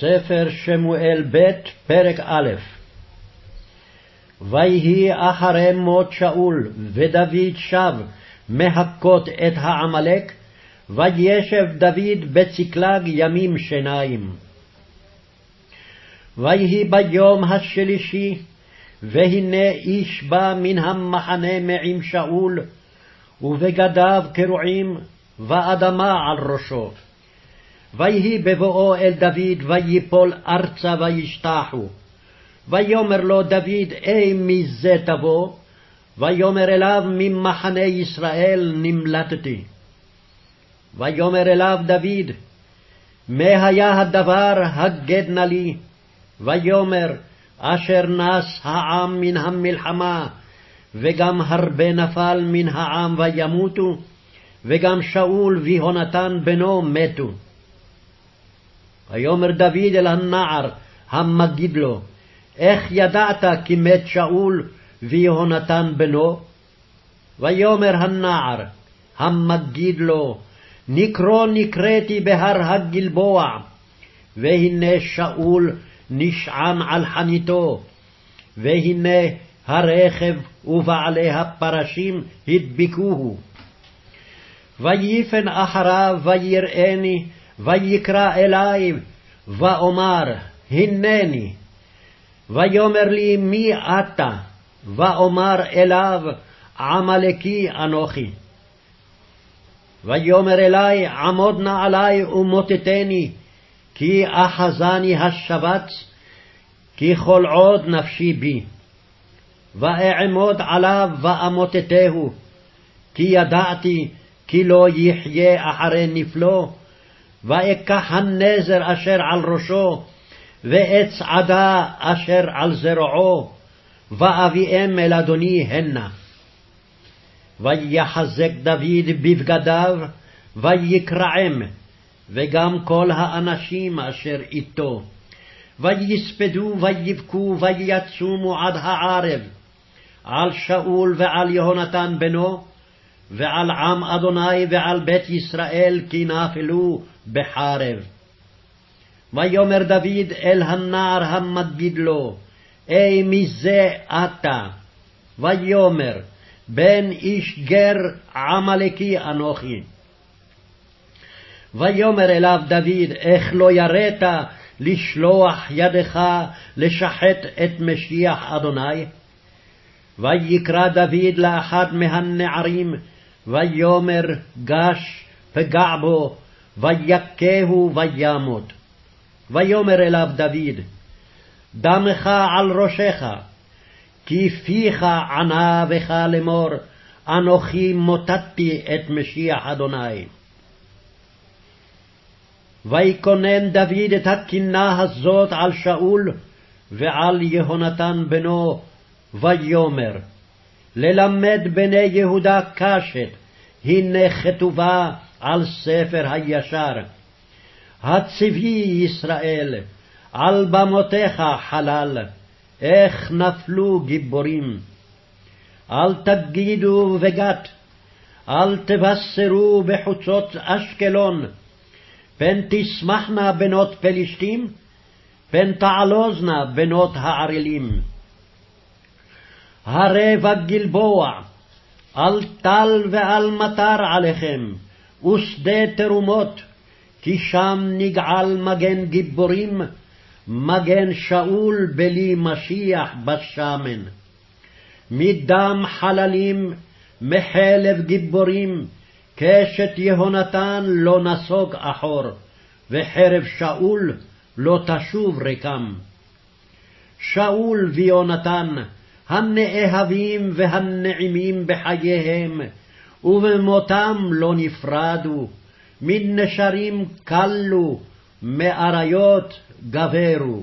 ספר שמואל ב', פרק א' ויהי אחרי מות שאול, ודוד שב מהכות את העמלק, וישב דוד בצקלג ימים שניים. ויהי ביום השלישי, והנה איש בא מן המחנה מעם שאול, ובגדיו קרועים, ואדמה על ראשו. ויהי בבואו אל דוד, ויפול ארצה וישתחו. ויאמר לו דוד, אי מזה תבוא? ויאמר אליו, ממחנה ישראל נמלטתי. ויאמר אליו דוד, מה היה הדבר הגד נא לי? ויאמר, אשר נס העם מן המלחמה, וגם הרבה נפל מן העם וימותו, וגם שאול ויהונתן בנו מתו. ויאמר דוד אל הנער המגיד לו, איך ידעת כי מת שאול ויהונתן בנו? ויאמר הנער המגיד לו, נקרו נקראתי בהר הגלבוע, והנה שאול נשען על חניתו, והנה הרכב ובעלי הפרשים הדביקוהו. ויפן אחריו ויראני, ויקרא אלי, ואומר, הנני. ויאמר לי, מי אתה? ואומר אליו, עמלקי אנוכי. ויאמר אלי, עמוד נא עלי ומוטטני, כי אחזני השבץ, כי כל עוד נפשי בי. ואעמוד עליו ואמוטטהו, כי ידעתי כי לא יחיה אחרי נפלו, ואקח הנזר אשר על ראשו, ועץ עדה אשר על זרועו, ואביאם אל אדוני הנה. ויחזק דוד בבגדיו, ויקרעם, וגם כל האנשים אשר איתו. ויספדו ויבכו ויצומו עד הערב, על שאול ועל יהונתן בנו, ועל עם אדוני ועל בית ישראל כי נפלו בחרב. ויאמר דוד אל הנער המגיד לו, אי מזה אתה? ויאמר, בן איש גר עמלקי אנוכי. ויאמר אליו דוד, איך לא יראת לשלוח ידך לשחט את משיח אדוני? ויקרא דוד לאחד מהנערים, ויאמר גש פגע בו, ויכהו וימות. ויאמר אליו דוד, דמך על ראשך, כי פיך ענה בך לאמור, אנוכי מוטטתי את משיח אדוני. ויקונן דוד את הקינה הזאת על שאול ועל יהונתן בנו, ויאמר, ללמד בני יהודה קשת, הנה כתובה על ספר הישר. הצבי ישראל, על במותיך חלל, איך נפלו גיבורים. אל תגידו בגת, אל תבשרו בחוצות אשקלון, פן תשמחנה בנות פלשתים, פן תעלוזנה בנות הערלים. הרי בגלבוע, אל טל ואל מטר עליכם, ושדה תרומות, כי שם נגעל מגן גיבורים, מגן שאול בלי משיח בשמן. מדם חללים, מחלב גיבורים, קשת יהונתן לא נסוג אחור, וחרב שאול לא תשוב ריקם. שאול ויונתן, הנאהבים והנעימים בחייהם, ובמותם לא נפרדו, מנשרים כלו, מאריות גברו.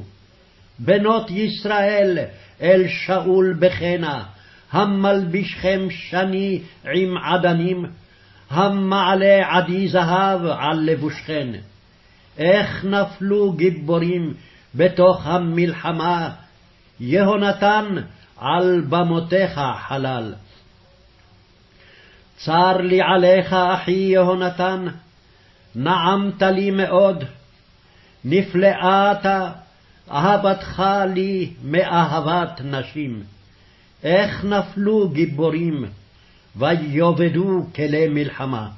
בנות ישראל אל שאול בחנה, המלבישכם שני עם עדנים, המעלה עדי זהב על לבושכן. איך נפלו גיבורים בתוך המלחמה, יהונתן על במותיך חלל. צר לי עליך, אחי יהונתן, נעמת לי מאוד, נפלאה אתה, אהבתך לי מאהבת נשים. איך נפלו גיבורים, ויאבדו כלי מלחמה.